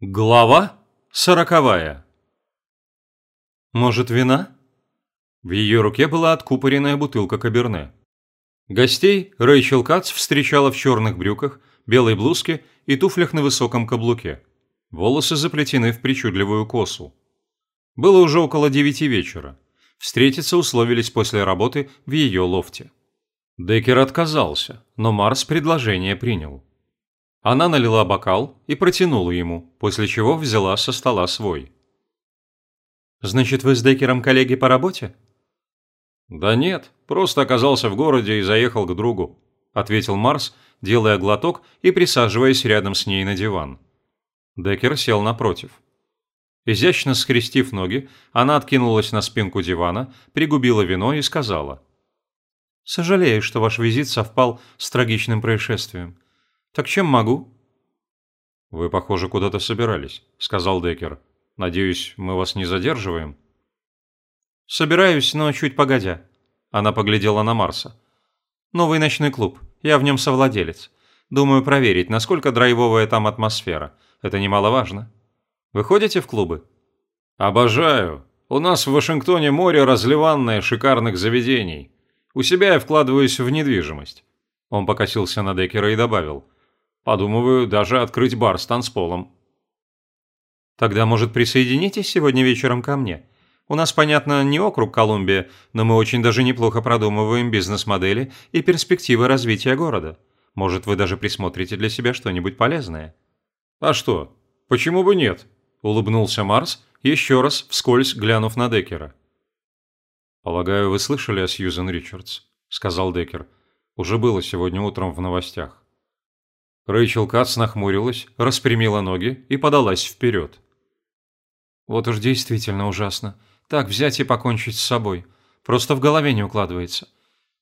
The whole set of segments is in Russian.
Глава сороковая. Может, вина? В ее руке была откупоренная бутылка каберне. Гостей Рэйчел Кац встречала в черных брюках, белой блузке и туфлях на высоком каблуке. Волосы заплетены в причудливую косу. Было уже около девяти вечера. Встретиться условились после работы в ее лофте. Деккер отказался, но Марс предложение принял. Она налила бокал и протянула ему, после чего взяла со стола свой. «Значит, вы с Деккером коллеги по работе?» «Да нет, просто оказался в городе и заехал к другу», – ответил Марс, делая глоток и присаживаясь рядом с ней на диван. Деккер сел напротив. Изящно скрестив ноги, она откинулась на спинку дивана, пригубила вино и сказала. «Сожалею, что ваш визит совпал с трагичным происшествием. Так чем могу?» «Вы, похоже, куда-то собирались», – сказал Деккер. «Надеюсь, мы вас не задерживаем?» «Собираюсь, но чуть погодя». Она поглядела на Марса. «Новый ночной клуб. Я в нем совладелец. Думаю проверить, насколько драйвовая там атмосфера. Это немаловажно. Вы ходите в клубы?» «Обожаю. У нас в Вашингтоне море разливанное шикарных заведений. У себя я вкладываюсь в недвижимость». Он покосился на Деккера и добавил – Подумываю даже открыть бар с танцполом. Тогда, может, присоединитесь сегодня вечером ко мне? У нас, понятно, не округ Колумбия, но мы очень даже неплохо продумываем бизнес-модели и перспективы развития города. Может, вы даже присмотрите для себя что-нибудь полезное. А что? Почему бы нет? Улыбнулся Марс, еще раз вскользь глянув на Деккера. «Полагаю, вы слышали о Сьюзен Ричардс?» – сказал Деккер. «Уже было сегодня утром в новостях». Рэйчел Кац нахмурилась, распрямила ноги и подалась вперед. «Вот уж действительно ужасно. Так взять и покончить с собой. Просто в голове не укладывается.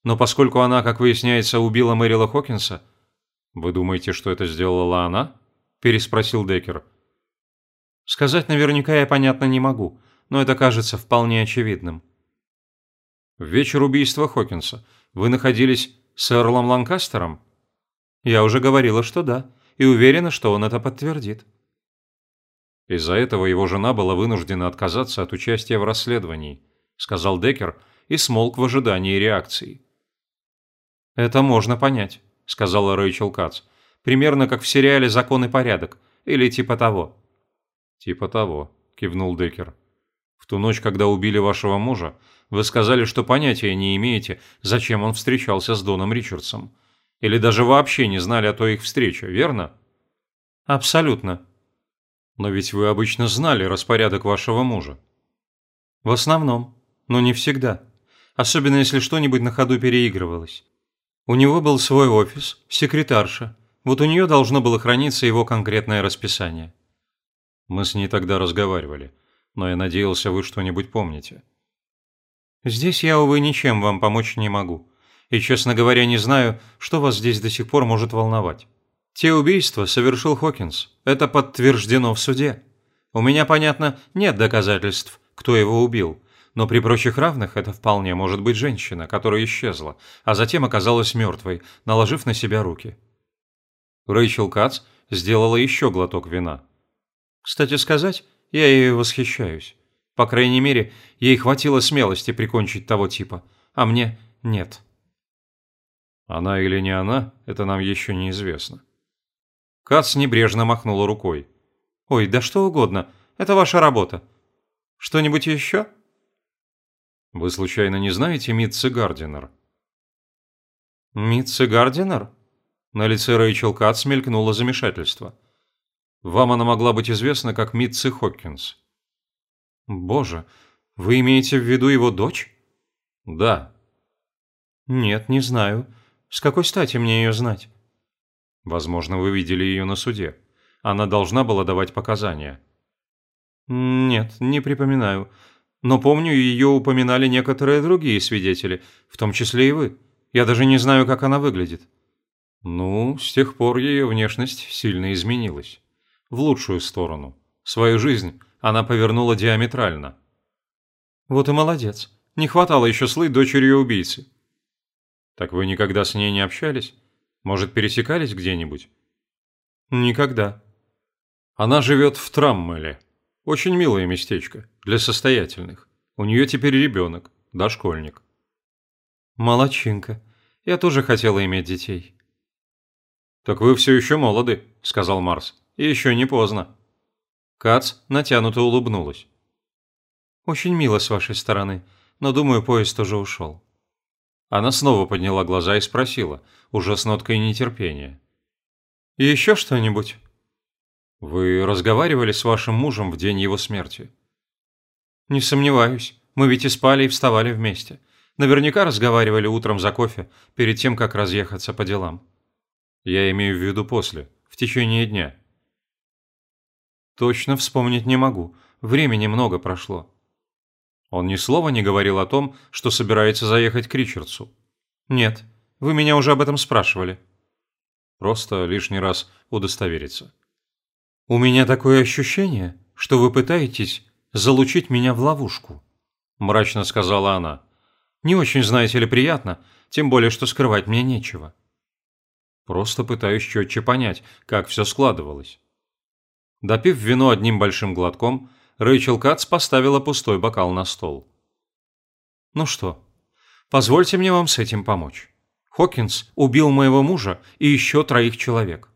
Но поскольку она, как выясняется, убила Мэрила Хокинса...» «Вы думаете, что это сделала она?» – переспросил Деккер. «Сказать наверняка я, понятно, не могу, но это кажется вполне очевидным». «В вечер убийства Хокинса вы находились с Эрлом Ланкастером?» Я уже говорила, что да, и уверена, что он это подтвердит. Из-за этого его жена была вынуждена отказаться от участия в расследовании, сказал Деккер и смолк в ожидании реакции. Это можно понять, сказала Рэйчел Кац. Примерно как в сериале «Закон и порядок» или типа того. Типа того, кивнул Деккер. В ту ночь, когда убили вашего мужа, вы сказали, что понятия не имеете, зачем он встречался с Доном Ричардсом. Или даже вообще не знали о той их встрече, верно? Абсолютно. Но ведь вы обычно знали распорядок вашего мужа. В основном, но не всегда. Особенно если что-нибудь на ходу переигрывалось. У него был свой офис, секретарша. Вот у нее должно было храниться его конкретное расписание. Мы с ней тогда разговаривали, но я надеялся, вы что-нибудь помните. Здесь я, увы, ничем вам помочь не могу и, честно говоря, не знаю, что вас здесь до сих пор может волновать. Те убийства совершил Хокинс. Это подтверждено в суде. У меня, понятно, нет доказательств, кто его убил, но при прочих равных это вполне может быть женщина, которая исчезла, а затем оказалась мертвой, наложив на себя руки. Рэйчел Кац сделала еще глоток вина. Кстати сказать, я ею восхищаюсь. По крайней мере, ей хватило смелости прикончить того типа, а мне нет. Она или не она, это нам еще неизвестно. Кац небрежно махнула рукой. «Ой, да что угодно. Это ваша работа. Что-нибудь еще?» «Вы случайно не знаете Митцы Гардинер?» «Митцы Гардинер?» На лице Рэйчел Кац мелькнуло замешательство. «Вам она могла быть известна как Митцы Хоккинс». «Боже, вы имеете в виду его дочь?» «Да». «Нет, не знаю. С какой стати мне ее знать? Возможно, вы видели ее на суде. Она должна была давать показания. Нет, не припоминаю. Но помню, ее упоминали некоторые другие свидетели, в том числе и вы. Я даже не знаю, как она выглядит. Ну, с тех пор ее внешность сильно изменилась. В лучшую сторону. Свою жизнь она повернула диаметрально. Вот и молодец. Не хватало еще слыть дочерью убийцы. Так вы никогда с ней не общались? Может, пересекались где-нибудь? Никогда. Она живет в Траммеле. Очень милое местечко для состоятельных. У нее теперь ребенок, дошкольник. Молодчинка. Я тоже хотела иметь детей. Так вы все еще молоды, сказал Марс. И еще не поздно. Кац натянуто улыбнулась. Очень мило с вашей стороны, но думаю, поезд уже ушел. Она снова подняла глаза и спросила, уже с ноткой нетерпения. «Еще что-нибудь?» «Вы разговаривали с вашим мужем в день его смерти?» «Не сомневаюсь. Мы ведь и спали, и вставали вместе. Наверняка разговаривали утром за кофе, перед тем, как разъехаться по делам». «Я имею в виду после, в течение дня». «Точно вспомнить не могу. Времени много прошло. Он ни слова не говорил о том, что собирается заехать к Ричардсу. Нет, вы меня уже об этом спрашивали. Просто лишний раз удостовериться. У меня такое ощущение, что вы пытаетесь залучить меня в ловушку, мрачно сказала она. Не очень, знаете ли, приятно, тем более, что скрывать мне нечего. Просто пытаюсь четче понять, как все складывалось. Допив вино одним большим глотком, Рэйчел Кац поставила пустой бокал на стол. «Ну что, позвольте мне вам с этим помочь. Хокинс убил моего мужа и еще троих человек.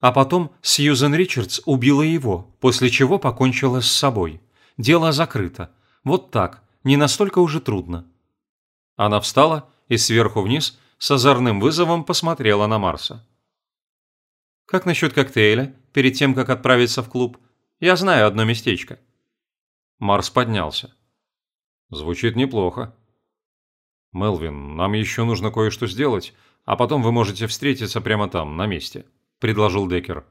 А потом Сьюзен Ричардс убила его, после чего покончила с собой. Дело закрыто. Вот так, не настолько уже трудно». Она встала и сверху вниз с озорным вызовом посмотрела на Марса. «Как насчет коктейля, перед тем, как отправиться в клуб? Я знаю одно местечко». Марс поднялся. Звучит неплохо. Мелвин, нам еще нужно кое-что сделать, а потом вы можете встретиться прямо там, на месте, предложил Деккер.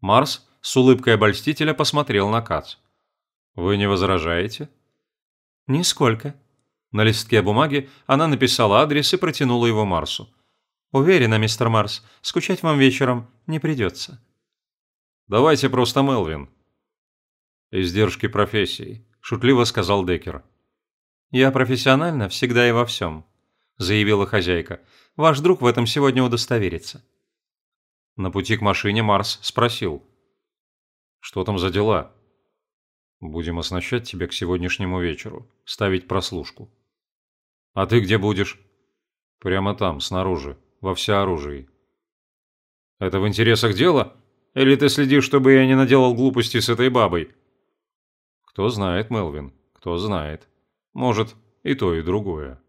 Марс с улыбкой обольстителя посмотрел на Кац. Вы не возражаете? Нисколько. На листке бумаги она написала адрес и протянула его Марсу. Уверена, мистер Марс, скучать вам вечером не придется. Давайте просто Мелвин, «Издержки профессии», – шутливо сказал Деккер. «Я профессионально всегда и во всем», – заявила хозяйка. «Ваш друг в этом сегодня удостоверится». На пути к машине Марс спросил. «Что там за дела?» «Будем оснащать тебя к сегодняшнему вечеру, ставить прослушку». «А ты где будешь?» «Прямо там, снаружи, во всеоружии». «Это в интересах дела? Или ты следишь, чтобы я не наделал глупости с этой бабой?» Кто знает, Мелвин, кто знает. Может, и то, и другое.